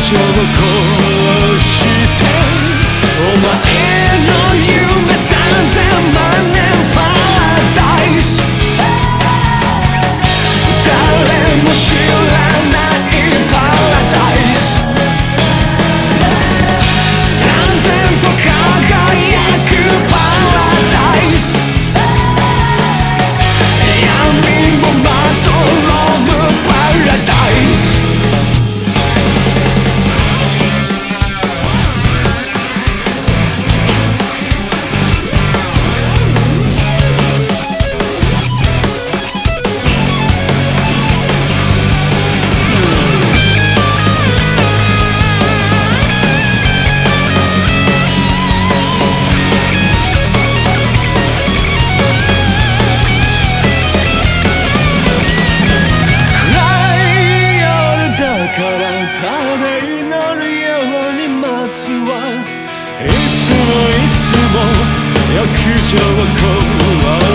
殺し bakacağım akıllara